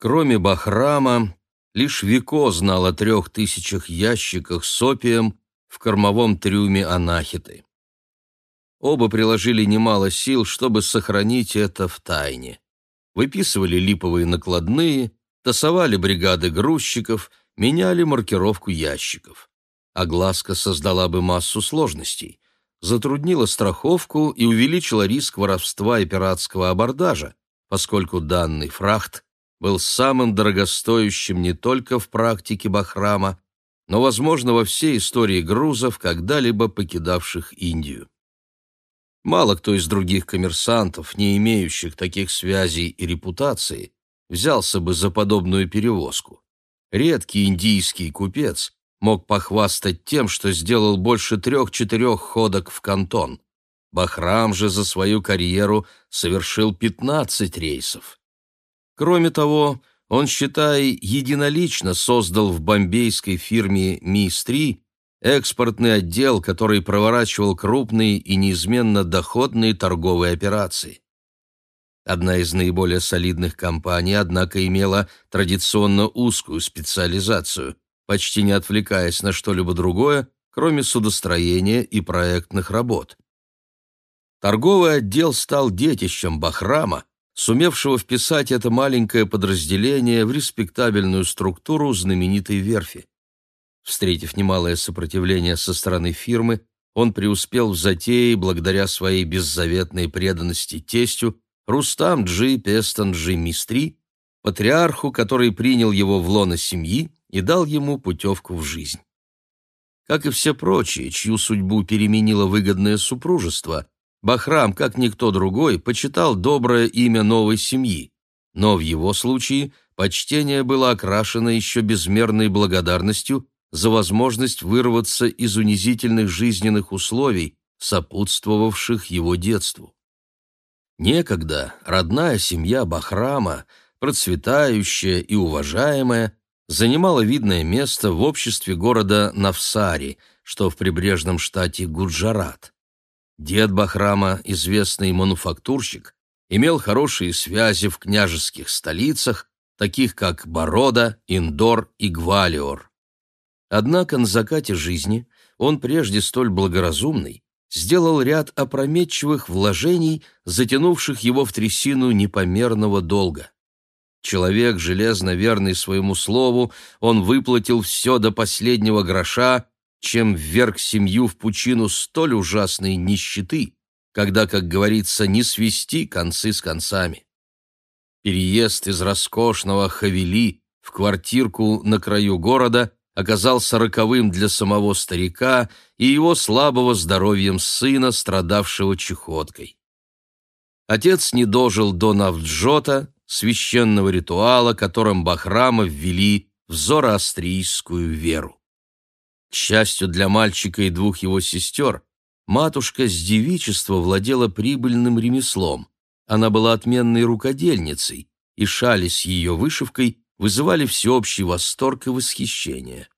Кроме Бахрама, лишь Вико знал о трех тысячах ящиках с опием в кормовом трюме Анахиты. Оба приложили немало сил, чтобы сохранить это в тайне. Выписывали липовые накладные, тасовали бригады грузчиков, меняли маркировку ящиков. Огласка создала бы массу сложностей, затруднила страховку и увеличила риск воровства и пиратского абордажа, поскольку данный фрахт был самым дорогостоящим не только в практике Бахрама, но, возможно, во всей истории грузов, когда-либо покидавших Индию. Мало кто из других коммерсантов, не имеющих таких связей и репутации, взялся бы за подобную перевозку. Редкий индийский купец мог похвастать тем, что сделал больше трех-четырех ходок в кантон. Бахрам же за свою карьеру совершил 15 рейсов. Кроме того, он, считай, единолично создал в бомбейской фирме «Ми-3» экспортный отдел, который проворачивал крупные и неизменно доходные торговые операции. Одна из наиболее солидных компаний, однако, имела традиционно узкую специализацию, почти не отвлекаясь на что-либо другое, кроме судостроения и проектных работ. Торговый отдел стал детищем Бахрама, сумевшего вписать это маленькое подразделение в респектабельную структуру знаменитой верфи. Встретив немалое сопротивление со стороны фирмы, он преуспел в затее благодаря своей беззаветной преданности тестю Рустам Джи Пестон Джи Мистри, патриарху, который принял его в лоно семьи и дал ему путевку в жизнь. Как и все прочие, чью судьбу переменило выгодное супружество, Бахрам, как никто другой, почитал доброе имя новой семьи, но в его случае почтение было окрашено еще безмерной благодарностью за возможность вырваться из унизительных жизненных условий, сопутствовавших его детству. Некогда родная семья Бахрама, процветающая и уважаемая, занимала видное место в обществе города Навсари, что в прибрежном штате Гуджарат. Дед Бахрама, известный мануфактурщик, имел хорошие связи в княжеских столицах, таких как Борода, Индор и Гвалиор. Однако на закате жизни он, прежде столь благоразумный, сделал ряд опрометчивых вложений, затянувших его в трясину непомерного долга. Человек, железно верный своему слову, он выплатил все до последнего гроша, чем вверг семью в пучину столь ужасной нищеты, когда, как говорится, не свести концы с концами. Переезд из роскошного Хавели в квартирку на краю города оказался роковым для самого старика и его слабого здоровьем сына, страдавшего чехоткой. Отец не дожил до Навджота, священного ритуала, которым Бахрама ввели в зороастрийскую веру. К счастью для мальчика и двух его сестер, матушка с девичества владела прибыльным ремеслом. Она была отменной рукодельницей, и шали с ее вышивкой вызывали всеобщий восторг и восхищение.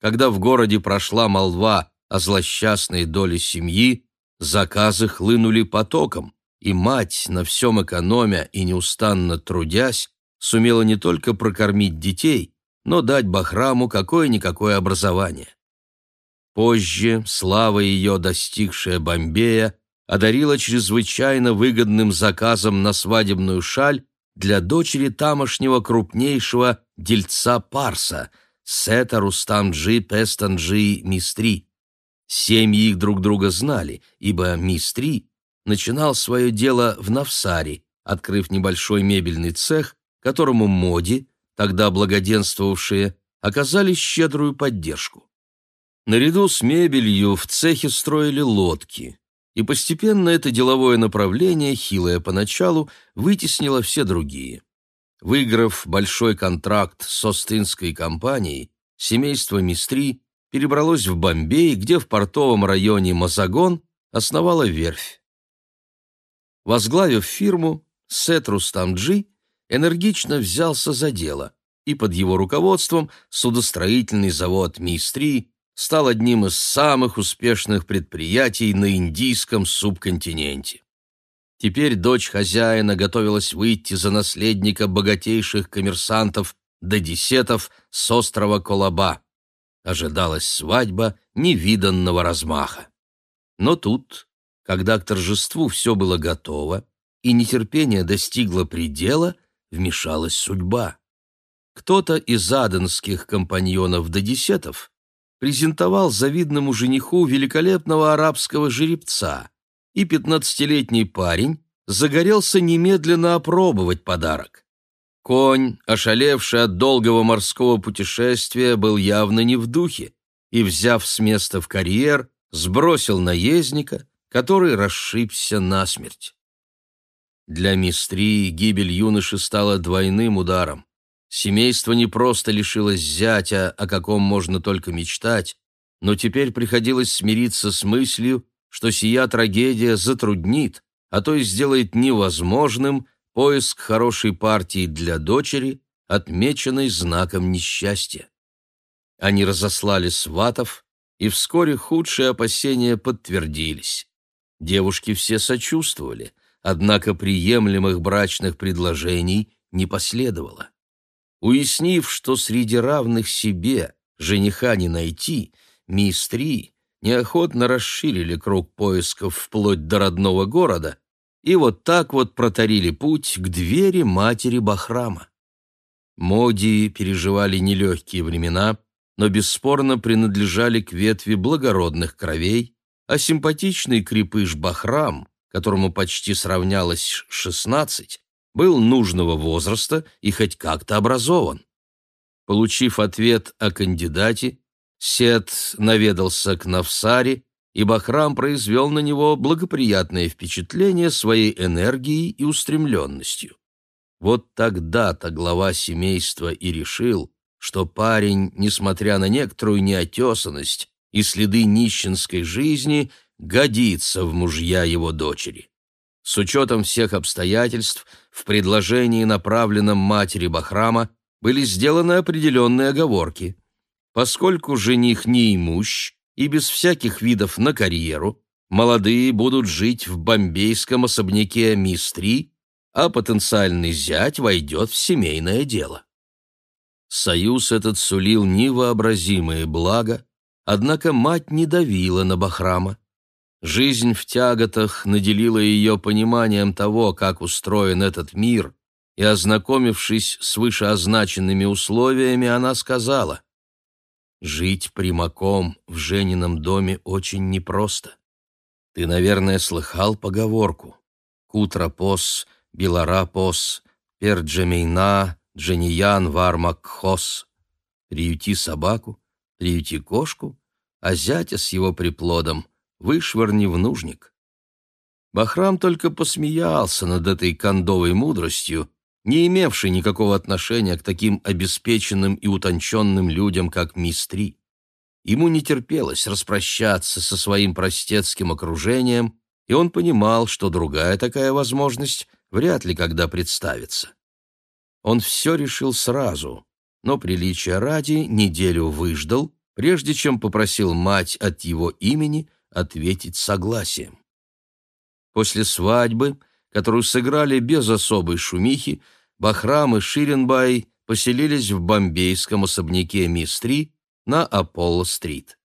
Когда в городе прошла молва о злосчастной доле семьи, заказы хлынули потоком, и мать, на всем экономя и неустанно трудясь, сумела не только прокормить детей, но дать Бахраму какое-никакое образование. Позже слава ее, достигшая Бомбея, одарила чрезвычайно выгодным заказом на свадебную шаль для дочери тамошнего крупнейшего дельца Парса, Сета Рустамджи Пестанджи Мистри. Семьи их друг друга знали, ибо Мистри начинал свое дело в Навсаре, открыв небольшой мебельный цех, которому Моди, тогда благоденствовавшие, оказали щедрую поддержку. Наряду с мебелью в цехе строили лодки и постепенно это деловое направление, хилое поначалу, вытеснило все другие. Выиграв большой контракт с Остинской компанией, семейство Мистри перебралось в Бомбей, где в портовом районе Мазагон основала верфь. Возглавив фирму, Сет Рустамджи энергично взялся за дело, и под его руководством судостроительный завод Мистри стал одним из самых успешных предприятий на индийском субконтиненте. Теперь дочь хозяина готовилась выйти за наследника богатейших коммерсантов Додесетов с острова Колоба. Ожидалась свадьба невиданного размаха. Но тут, когда к торжеству все было готово и нетерпение достигло предела, вмешалась судьба. Кто-то из аденских компаньонов Додесетов презентовал завидному жениху великолепного арабского жеребца, и пятнадцатилетний парень загорелся немедленно опробовать подарок. Конь, ошалевший от долгого морского путешествия, был явно не в духе и, взяв с места в карьер, сбросил наездника, который расшибся насмерть. Для мистри гибель юноши стала двойным ударом. Семейство не просто лишилось зятя, о каком можно только мечтать, но теперь приходилось смириться с мыслью, что сия трагедия затруднит, а то и сделает невозможным поиск хорошей партии для дочери, отмеченной знаком несчастья. Они разослали сватов, и вскоре худшие опасения подтвердились. Девушки все сочувствовали, однако приемлемых брачных предложений не последовало. Уяснив, что среди равных себе жениха не найти, мистри неохотно расширили круг поисков вплоть до родного города и вот так вот протарили путь к двери матери Бахрама. Моди переживали нелегкие времена, но бесспорно принадлежали к ветви благородных кровей, а симпатичный крепыш Бахрам, которому почти сравнялось шестнадцать, был нужного возраста и хоть как-то образован. Получив ответ о кандидате, Сет наведался к Навсаре и Бахрам произвел на него благоприятное впечатление своей энергией и устремленностью. Вот тогда-то глава семейства и решил, что парень, несмотря на некоторую неотесанность и следы нищенской жизни, годится в мужья его дочери. С учетом всех обстоятельств, в предложении, направленном матери Бахрама, были сделаны определенные оговорки. Поскольку жених не имущ, и без всяких видов на карьеру, молодые будут жить в бомбейском особняке Мистри, а потенциальный зять войдет в семейное дело. Союз этот сулил невообразимые блага, однако мать не давила на Бахрама. Жизнь в тяготах наделила ее пониманием того, как устроен этот мир, и, ознакомившись с вышеозначенными условиями, она сказала, Жить примаком в Женином доме очень непросто. Ты, наверное, слыхал поговорку «Кутрапос, Беларапос, Перджамейна, Джаниян Вармакхос». Приюти собаку, приюти кошку, а зятя с его приплодом вышвырни в нужник. Бахрам только посмеялся над этой кондовой мудростью не имевший никакого отношения к таким обеспеченным и утонченным людям, как Мистри. Ему не терпелось распрощаться со своим простецким окружением, и он понимал, что другая такая возможность вряд ли когда представится. Он все решил сразу, но приличия ради неделю выждал, прежде чем попросил мать от его имени ответить согласием. После свадьбы которую сыграли без особой шумихи, Бахрам и Ширенбай поселились в бомбейском особняке Мистри на Аполло-стрит.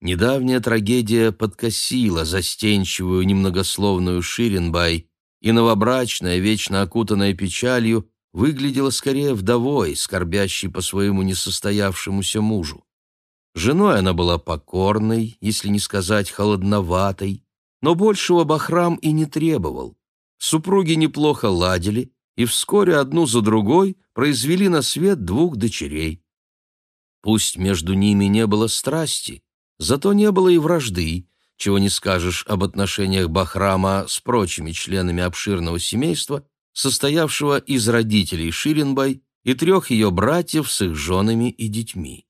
Недавняя трагедия подкосила застенчивую немногословную Ширенбай, и новобрачная, вечно окутанная печалью, выглядела скорее вдовой, скорбящей по своему несостоявшемуся мужу. Женой она была покорной, если не сказать холодноватой, но большего Бахрам и не требовал. Супруги неплохо ладили, и вскоре одну за другой произвели на свет двух дочерей. Пусть между ними не было страсти, зато не было и вражды, чего не скажешь об отношениях Бахрама с прочими членами обширного семейства, состоявшего из родителей Ширинбай и трех ее братьев с их женами и детьми.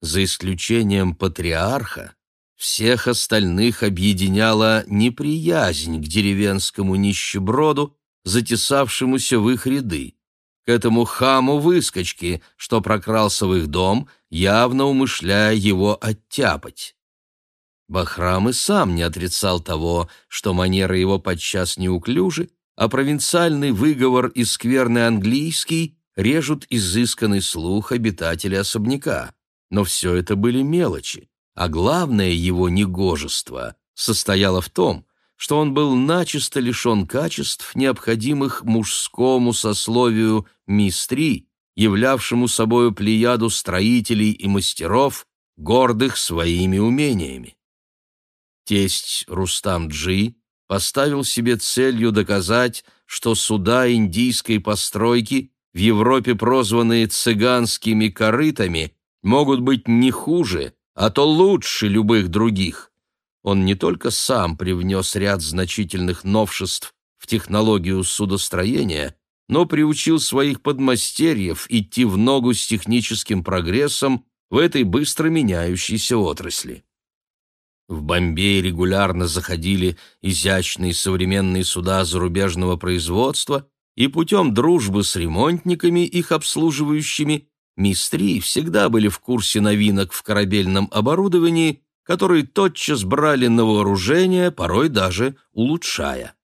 За исключением патриарха, всех остальных объединяла неприязнь к деревенскому нищеброду, затесавшемуся в их ряды, к этому хаму-выскочке, что прокрался в их дом, явно умышляя его оттяпать. Бахрам и сам не отрицал того, что манеры его подчас неуклюжи, а провинциальный выговор и скверный английский режут изысканный слух обитателя особняка. Но все это были мелочи, а главное его негожество состояло в том, что он был начисто лишен качеств, необходимых мужскому сословию мистри, являвшему собою плеяду строителей и мастеров, гордых своими умениями. Тесть Рустам Джи поставил себе целью доказать, что суда индийской постройки, в Европе прозванные цыганскими корытами, могут быть не хуже, а то лучше любых других. Он не только сам привнес ряд значительных новшеств в технологию судостроения, но приучил своих подмастерьев идти в ногу с техническим прогрессом в этой быстро меняющейся отрасли. В Бомбее регулярно заходили изящные современные суда зарубежного производства, и путем дружбы с ремонтниками, их обслуживающими, мистри всегда были в курсе новинок в корабельном оборудовании, которые тотчас брали на вооружение, порой даже улучшая.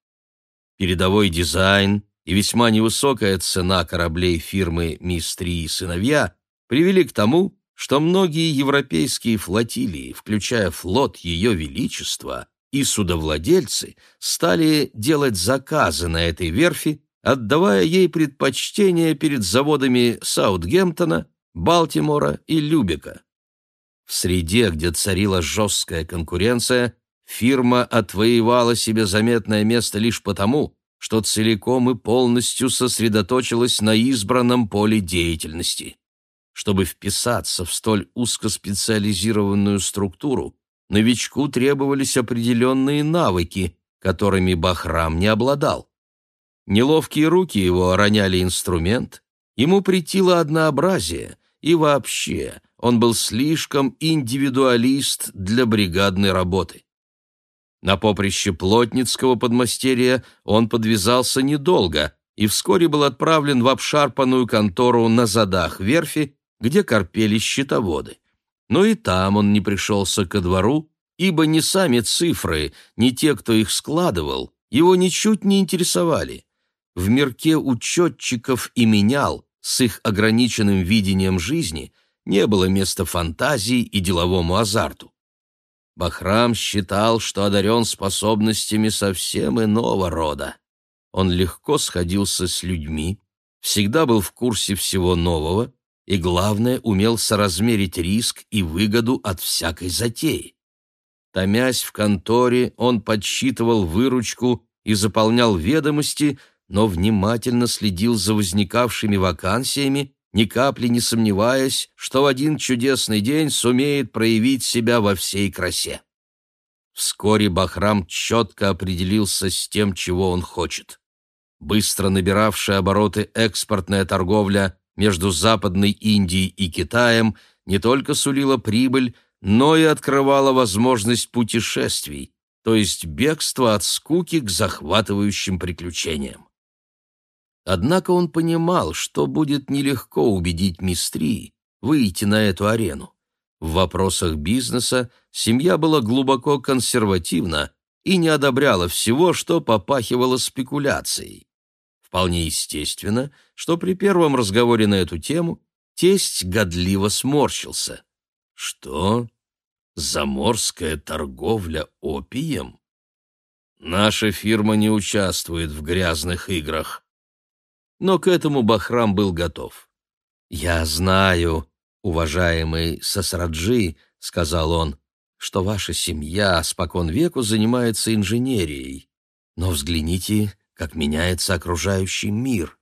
Передовой дизайн и весьма невысокая цена кораблей фирмы «Мистри и сыновья» привели к тому, что многие европейские флотилии, включая флот Ее Величества, и судовладельцы стали делать заказы на этой верфи, отдавая ей предпочтение перед заводами Саутгемптона, Балтимора и Любека. В среде, где царила жесткая конкуренция, фирма отвоевала себе заметное место лишь потому, что целиком и полностью сосредоточилась на избранном поле деятельности. Чтобы вписаться в столь узкоспециализированную структуру, новичку требовались определенные навыки, которыми Бахрам не обладал. Неловкие руки его роняли инструмент, ему претило однообразие, и вообще он был слишком индивидуалист для бригадной работы. На поприще плотницкого подмастерья он подвязался недолго и вскоре был отправлен в обшарпанную контору на задах верфи, где корпели счетоводы. Но и там он не пришелся ко двору, ибо ни сами цифры, ни те, кто их складывал, его ничуть не интересовали. В мирке учетчиков и менял с их ограниченным видением жизни не было места фантазии и деловому азарту. Бахрам считал, что одарен способностями совсем иного рода. Он легко сходился с людьми, всегда был в курсе всего нового и, главное, умел соразмерить риск и выгоду от всякой затеи. Томясь в конторе, он подсчитывал выручку и заполнял ведомости, но внимательно следил за возникавшими вакансиями, ни капли не сомневаясь, что в один чудесный день сумеет проявить себя во всей красе. Вскоре Бахрам четко определился с тем, чего он хочет. Быстро набиравшая обороты экспортная торговля между Западной Индией и Китаем не только сулила прибыль, но и открывала возможность путешествий, то есть бегства от скуки к захватывающим приключениям. Однако он понимал, что будет нелегко убедить мистри выйти на эту арену. В вопросах бизнеса семья была глубоко консервативна и не одобряла всего, что попахивало спекуляцией. Вполне естественно, что при первом разговоре на эту тему тесть годливо сморщился. Что? Заморская торговля опием? Наша фирма не участвует в грязных играх. Но к этому Бахрам был готов. «Я знаю, уважаемый Сасраджи», — сказал он, — «что ваша семья спокон веку занимается инженерией. Но взгляните как меняется окружающий мир.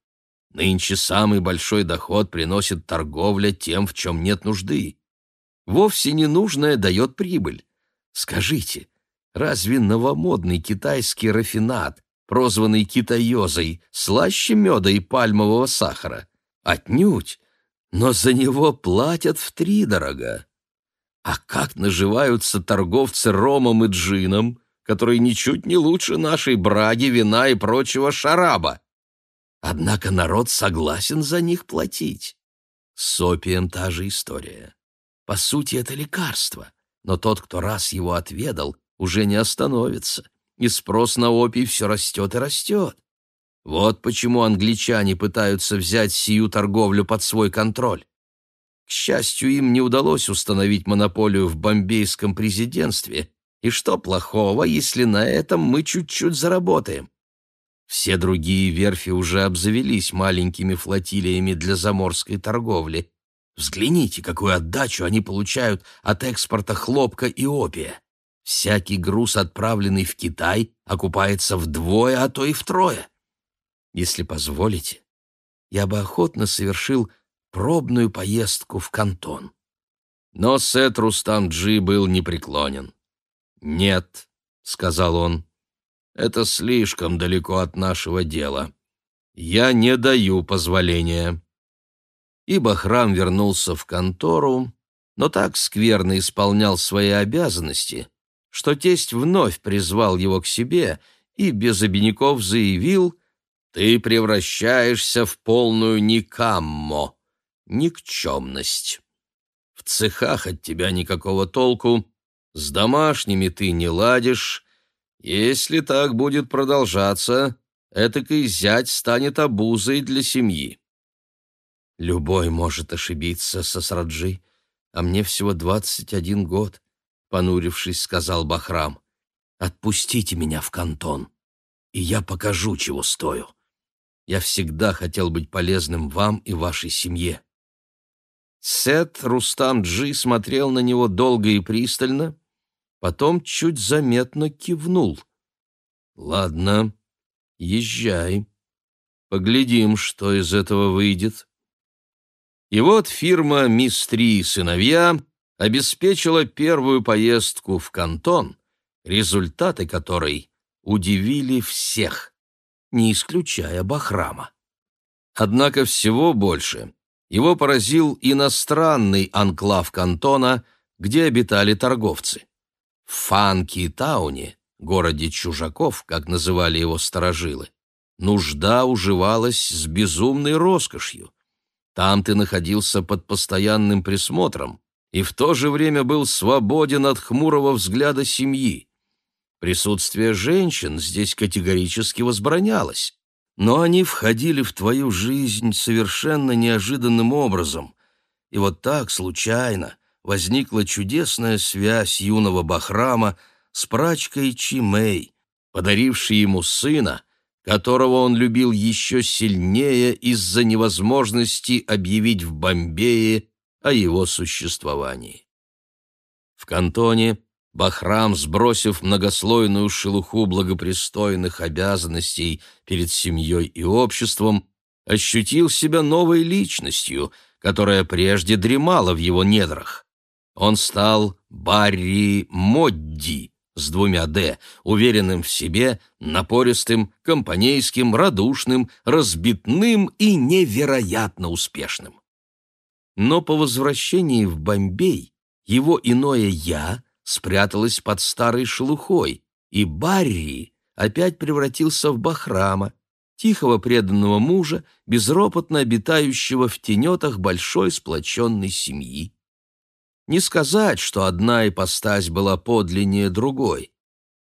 Нынче самый большой доход приносит торговля тем, в чем нет нужды. Вовсе ненужное дает прибыль. Скажите, разве новомодный китайский рафинат, прозванный китаёзой, слаще меда и пальмового сахара? Отнюдь, но за него платят втридорога. А как наживаются торговцы ромом и джином? которые ничуть не лучше нашей браги, вина и прочего шараба. Однако народ согласен за них платить. С опием та же история. По сути, это лекарство. но тот, кто раз его отведал, уже не остановится, и спрос на опий все растет и растет. Вот почему англичане пытаются взять сию торговлю под свой контроль. К счастью, им не удалось установить монополию в бомбейском президентстве, и что плохого, если на этом мы чуть-чуть заработаем? Все другие верфи уже обзавелись маленькими флотилиями для заморской торговли. Взгляните, какую отдачу они получают от экспорта хлопка и опия. Всякий груз, отправленный в Китай, окупается вдвое, а то и втрое. Если позволите, я бы охотно совершил пробную поездку в Кантон. Но Сет Рустам-Джи был непреклонен. «Нет», — сказал он, — «это слишком далеко от нашего дела. Я не даю позволения». И Бахрам вернулся в контору, но так скверно исполнял свои обязанности, что тесть вновь призвал его к себе и без обиняков заявил, «Ты превращаешься в полную никаммо, никчемность. В цехах от тебя никакого толку, с домашними ты не ладишь. Если так будет продолжаться, этакой зять станет обузой для семьи. Любой может ошибиться, Сосраджи, а мне всего двадцать один год, — понурившись, сказал Бахрам. Отпустите меня в кантон, и я покажу, чего стою. Я всегда хотел быть полезным вам и вашей семье. Сет Рустам-Джи смотрел на него долго и пристально, потом чуть заметно кивнул. «Ладно, езжай. Поглядим, что из этого выйдет». И вот фирма «Мистри и сыновья» обеспечила первую поездку в Кантон, результаты которой удивили всех, не исключая Бахрама. Однако всего больше его поразил иностранный анклав Кантона, где обитали торговцы. В Фанки-тауне, городе чужаков, как называли его старожилы, нужда уживалась с безумной роскошью. Там ты находился под постоянным присмотром и в то же время был свободен от хмурого взгляда семьи. Присутствие женщин здесь категорически возбранялось, но они входили в твою жизнь совершенно неожиданным образом. И вот так, случайно, возникла чудесная связь юного Бахрама с прачкой Чимей, подарившей ему сына, которого он любил еще сильнее из-за невозможности объявить в Бомбее о его существовании. В кантоне Бахрам, сбросив многослойную шелуху благопристойных обязанностей перед семьей и обществом, ощутил себя новой личностью, которая прежде дремала в его недрах. Он стал Барри Модди с двумя «д», уверенным в себе, напористым, компанейским, радушным, разбитным и невероятно успешным. Но по возвращении в Бомбей его иное «я» спряталось под старой шелухой, и Барри опять превратился в Бахрама, тихого преданного мужа, безропотно обитающего в тенетах большой сплоченной семьи. Не сказать, что одна ипостась была подлиннее другой.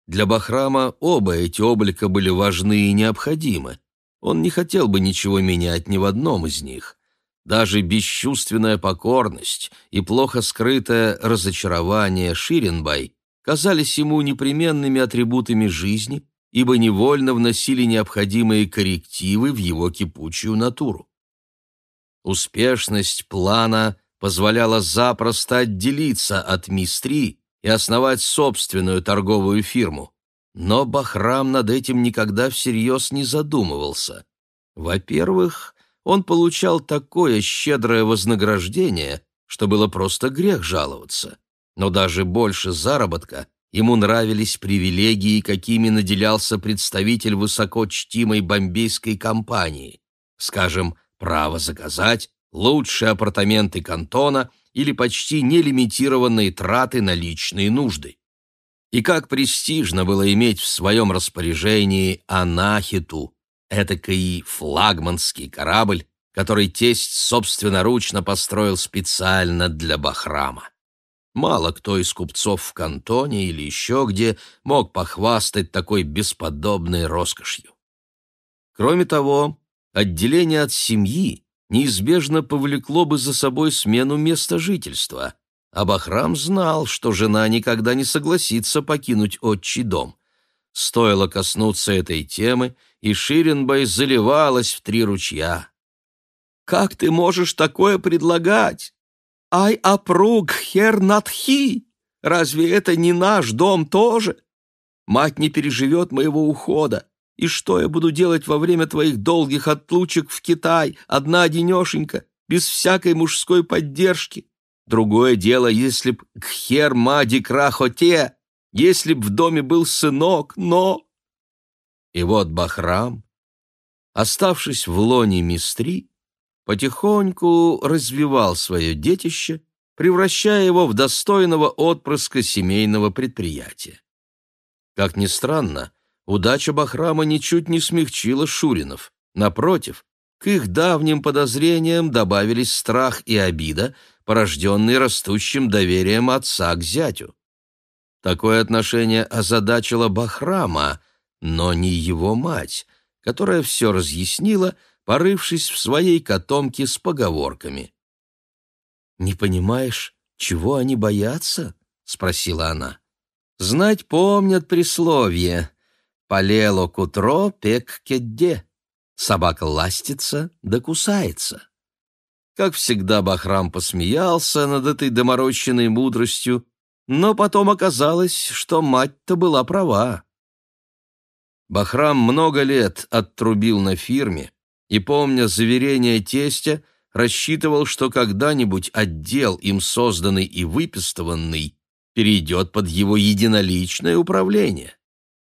Для Бахрама оба эти облика были важны и необходимы. Он не хотел бы ничего менять ни в одном из них. Даже бесчувственная покорность и плохо скрытое разочарование Ширенбай казались ему непременными атрибутами жизни, ибо невольно вносили необходимые коррективы в его кипучую натуру. Успешность плана позволяла запросто отделиться от мистри и основать собственную торговую фирму. Но Бахрам над этим никогда всерьез не задумывался. Во-первых, он получал такое щедрое вознаграждение, что было просто грех жаловаться. Но даже больше заработка ему нравились привилегии, какими наделялся представитель высокочтимой бомбейской компании. Скажем, право заказать, лучшие апартаменты кантона или почти нелимитированные траты на личные нужды. И как престижно было иметь в своем распоряжении анахиту, этакий флагманский корабль, который тесть собственноручно построил специально для Бахрама. Мало кто из купцов в кантоне или еще где мог похвастать такой бесподобной роскошью. Кроме того, отделение от семьи неизбежно повлекло бы за собой смену места жительства, а Бахрам знал, что жена никогда не согласится покинуть отчий дом. Стоило коснуться этой темы, и Ширинбай заливалась в три ручья. «Как ты можешь такое предлагать? Ай апруг хер надхи! Разве это не наш дом тоже? Мать не переживет моего ухода. И что я буду делать во время твоих долгих отлучек в Китай, одна-одинешенька, без всякой мужской поддержки? Другое дело, если б кхер мади крахоте, если б в доме был сынок, но... И вот Бахрам, оставшись в лоне мистри, потихоньку развивал свое детище, превращая его в достойного отпрыска семейного предприятия. Как ни странно, удача Бахрама ничуть не смягчила Шуринов. Напротив, к их давним подозрениям добавились страх и обида, порожденные растущим доверием отца к зятю. Такое отношение озадачило Бахрама, но не его мать, которая все разъяснила, порывшись в своей котомке с поговорками. «Не понимаешь, чего они боятся?» — спросила она. «Знать помнят присловие. Полело к утро пек кедде. Собака ластится да кусается». Как всегда, Бахрам посмеялся над этой доморощенной мудростью, но потом оказалось, что мать-то была права. Бахрам много лет оттрубил на фирме и, помня заверение тестя, рассчитывал, что когда-нибудь отдел, им созданный и выпистыванный, перейдет под его единоличное управление.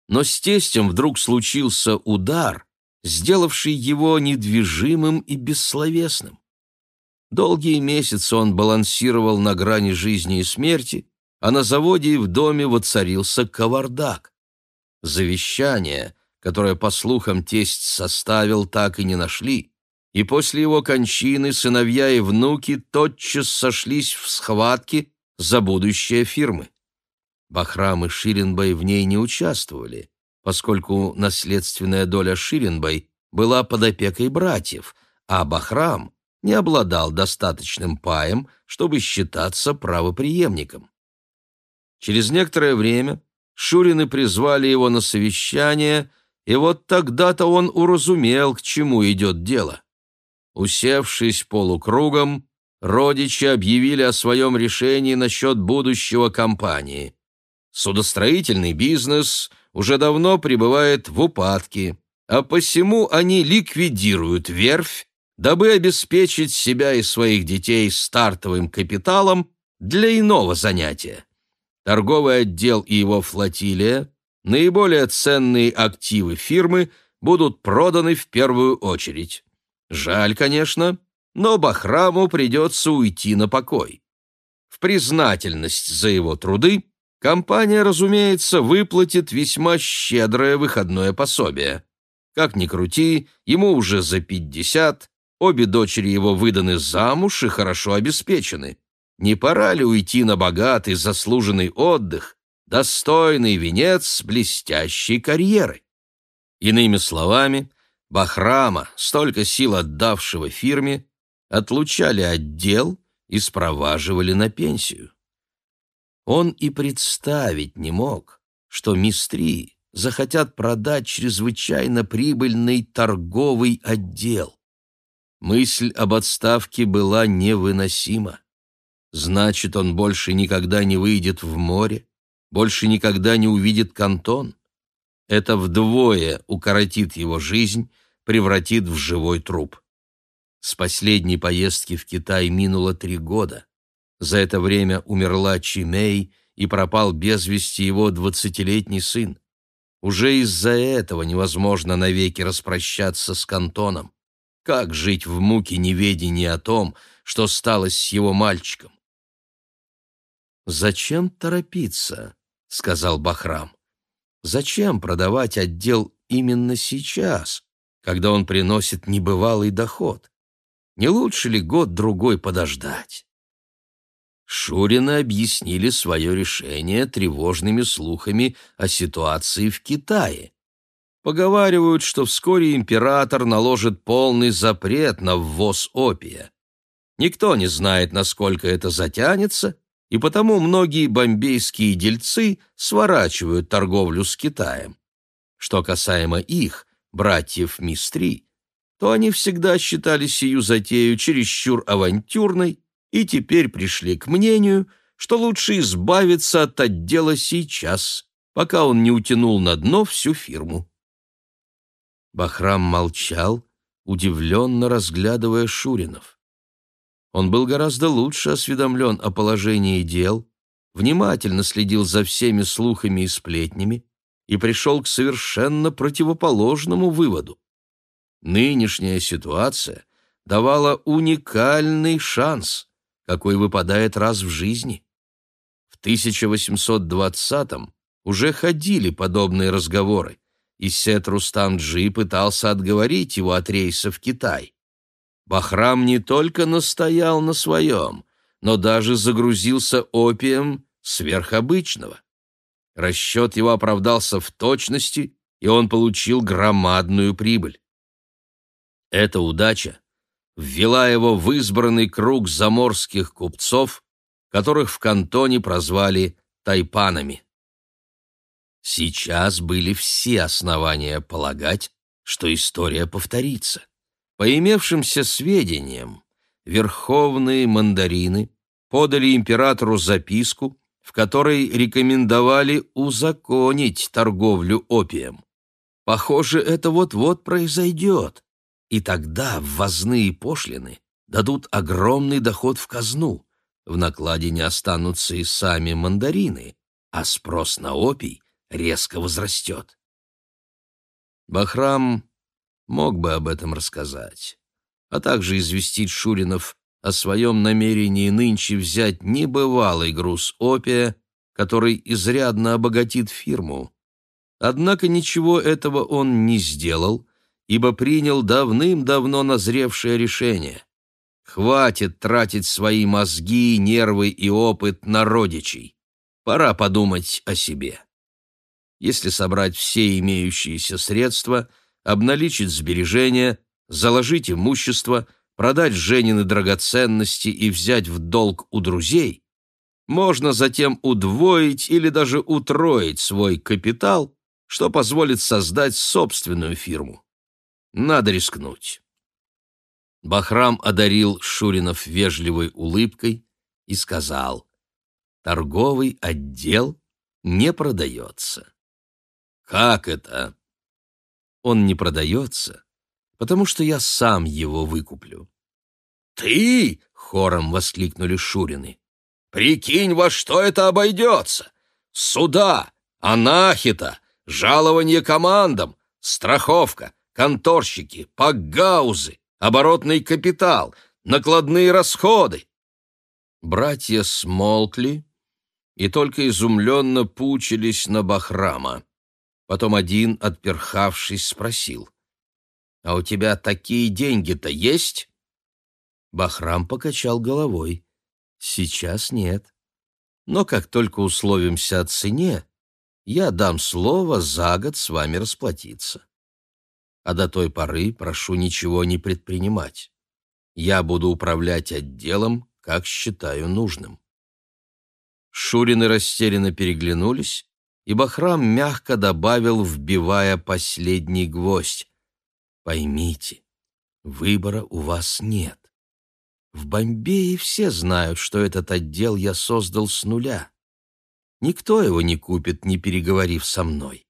Но с тестем вдруг случился удар, сделавший его недвижимым и бессловесным. Долгие месяцы он балансировал на грани жизни и смерти, а на заводе и в доме воцарился кавардак. Завещание, которое, по слухам, тесть составил, так и не нашли, и после его кончины сыновья и внуки тотчас сошлись в схватке за будущее фирмы. Бахрам и Ширинбай в ней не участвовали, поскольку наследственная доля Ширинбай была под опекой братьев, а Бахрам не обладал достаточным паем, чтобы считаться правопреемником. Через некоторое время Шурины призвали его на совещание, и вот тогда-то он уразумел, к чему идет дело. Усевшись полукругом, родичи объявили о своем решении насчет будущего компании. Судостроительный бизнес уже давно пребывает в упадке, а посему они ликвидируют верфь, дабы обеспечить себя и своих детей стартовым капиталом для иного занятия торговый отдел и его флотилия, наиболее ценные активы фирмы будут проданы в первую очередь. Жаль, конечно, но Бахраму придется уйти на покой. В признательность за его труды компания, разумеется, выплатит весьма щедрое выходное пособие. Как ни крути, ему уже за пятьдесят, обе дочери его выданы замуж и хорошо обеспечены. Не пора ли уйти на богатый заслуженный отдых, достойный венец блестящей карьеры? Иными словами, Бахрама, столько сил отдавшего фирме, отлучали отдел и спроваживали на пенсию. Он и представить не мог, что мистри захотят продать чрезвычайно прибыльный торговый отдел. Мысль об отставке была невыносима. Значит, он больше никогда не выйдет в море, больше никогда не увидит кантон. Это вдвое укоротит его жизнь, превратит в живой труп. С последней поездки в Китай минуло три года. За это время умерла Чимей и пропал без вести его двадцатилетний сын. Уже из-за этого невозможно навеки распрощаться с кантоном. Как жить в муке неведения о том, что стало с его мальчиком? «Зачем торопиться?» — сказал Бахрам. «Зачем продавать отдел именно сейчас, когда он приносит небывалый доход? Не лучше ли год-другой подождать?» Шурины объяснили свое решение тревожными слухами о ситуации в Китае. Поговаривают, что вскоре император наложит полный запрет на ввоз опия. Никто не знает, насколько это затянется, и потому многие бомбейские дельцы сворачивают торговлю с Китаем. Что касаемо их, братьев Мистри, то они всегда считали сию затею чересчур авантюрной и теперь пришли к мнению, что лучше избавиться от отдела сейчас, пока он не утянул на дно всю фирму. Бахрам молчал, удивленно разглядывая Шуринов. Он был гораздо лучше осведомлен о положении дел, внимательно следил за всеми слухами и сплетнями и пришел к совершенно противоположному выводу. Нынешняя ситуация давала уникальный шанс, какой выпадает раз в жизни. В 1820-м уже ходили подобные разговоры, и Сет Рустам-Джи пытался отговорить его от рейса в Китай. Бахрам не только настоял на своем, но даже загрузился опием сверхобычного. Расчет его оправдался в точности, и он получил громадную прибыль. Эта удача ввела его в избранный круг заморских купцов, которых в кантоне прозвали тайпанами. Сейчас были все основания полагать, что история повторится. По имевшимся сведениям, верховные мандарины подали императору записку, в которой рекомендовали узаконить торговлю опием. Похоже, это вот-вот произойдет и тогда ввозные пошлины дадут огромный доход в казну. В накладе не останутся и сами мандарины, а спрос на опий резко возрастет. Бахрам мог бы об этом рассказать, а также известить Шуринов о своем намерении нынче взять небывалый груз опия, который изрядно обогатит фирму. Однако ничего этого он не сделал, ибо принял давным-давно назревшее решение. Хватит тратить свои мозги, нервы и опыт на родичей. Пора подумать о себе. Если собрать все имеющиеся средства, обналичить сбережения, заложить имущество, продать Женины драгоценности и взять в долг у друзей, можно затем удвоить или даже утроить свой капитал, что позволит создать собственную фирму. Надо рискнуть. Бахрам одарил Шуринов вежливой улыбкой и сказал, «Торговый отдел не продается». «Как это?» «Он не продается, потому что я сам его выкуплю». «Ты?» — хором воскликнули Шурины. «Прикинь, во что это обойдется! Суда, анахита, жалование командам, страховка, конторщики, пакгаузы, оборотный капитал, накладные расходы. Братья смолкли и только изумленно пучились на Бахрама. Потом один, отперхавшись, спросил, «А у тебя такие деньги-то есть?» Бахрам покачал головой. «Сейчас нет. Но как только условимся о цене, я дам слово за год с вами расплатиться а до той поры прошу ничего не предпринимать. Я буду управлять отделом, как считаю нужным». Шурины растерянно переглянулись, и Бахрам мягко добавил, вбивая последний гвоздь. «Поймите, выбора у вас нет. В Бомбее все знают, что этот отдел я создал с нуля. Никто его не купит, не переговорив со мной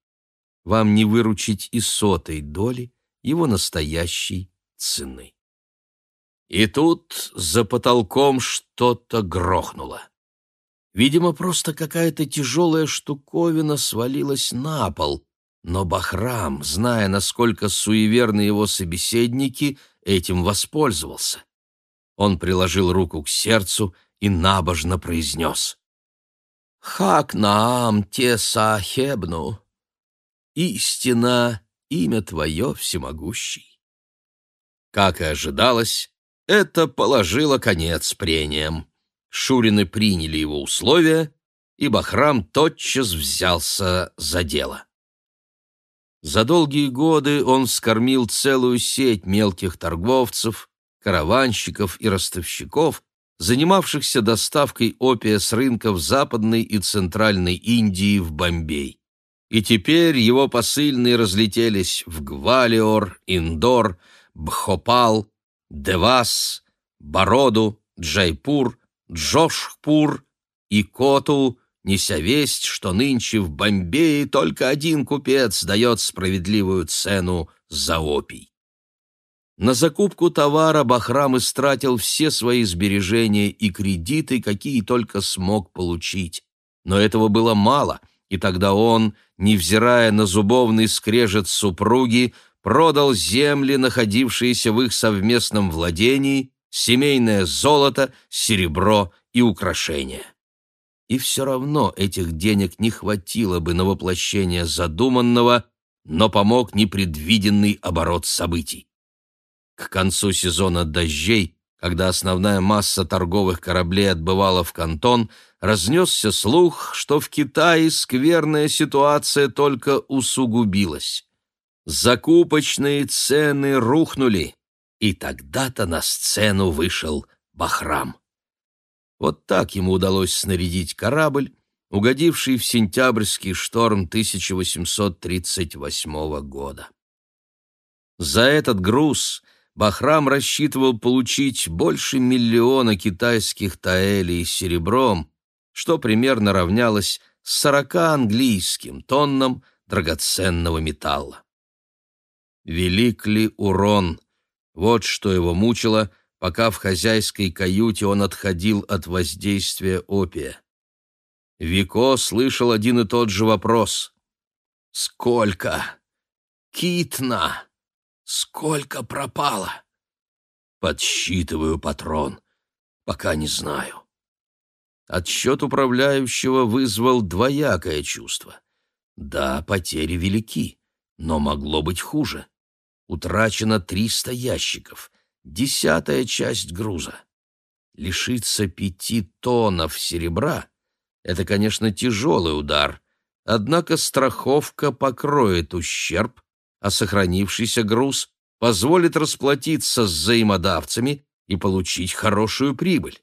вам не выручить и сотой доли его настоящей цены. И тут за потолком что-то грохнуло. Видимо, просто какая-то тяжелая штуковина свалилась на пол, но Бахрам, зная, насколько суеверны его собеседники, этим воспользовался. Он приложил руку к сердцу и набожно произнес. «Хак наам те сахебну, истина, имя Твое всемогущий. Как и ожидалось, это положило конец прениям. Шурины приняли его условия, и Бахрам тотчас взялся за дело. За долгие годы он вскормил целую сеть мелких торговцев, караванщиков и ростовщиков, занимавшихся доставкой опия с рынков Западной и Центральной Индии в Бомбей. И теперь его посыльные разлетелись в Гвалиор, Индор, Бхопал, Девас, Бороду, Джайпур, Джошпур и Коту, неся весть, что нынче в Бомбее только один купец дает справедливую цену за опий. На закупку товара Бахрам истратил все свои сбережения и кредиты, какие только смог получить. Но этого было мало, и тогда он, невзирая на зубовный скрежет супруги, продал земли, находившиеся в их совместном владении, семейное золото, серебро и украшения. И все равно этих денег не хватило бы на воплощение задуманного, но помог непредвиденный оборот событий. К концу сезона дождей, когда основная масса торговых кораблей отбывала в Кантон, разнесся слух, что в Китае скверная ситуация только усугубилась. Закупочные цены рухнули, и тогда-то на сцену вышел Бахрам. Вот так ему удалось снарядить корабль, угодивший в сентябрьский шторм 1838 года. За этот груз Бахрам рассчитывал получить больше миллиона китайских таэлей серебром, что примерно равнялось 40 английским тоннам драгоценного металла. Велик ли урон? Вот что его мучило, пока в хозяйской каюте он отходил от воздействия опия. Вико слышал один и тот же вопрос. «Сколько? Китна!» Сколько пропало? Подсчитываю патрон. Пока не знаю. Отсчет управляющего вызвал двоякое чувство. Да, потери велики, но могло быть хуже. Утрачено триста ящиков, десятая часть груза. Лишиться пяти тоннов серебра — это, конечно, тяжелый удар, однако страховка покроет ущерб, а сохранившийся груз позволит расплатиться с взаимодавцами и получить хорошую прибыль.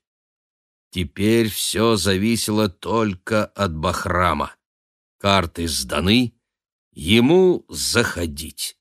Теперь все зависело только от Бахрама. Карты сданы, ему заходить.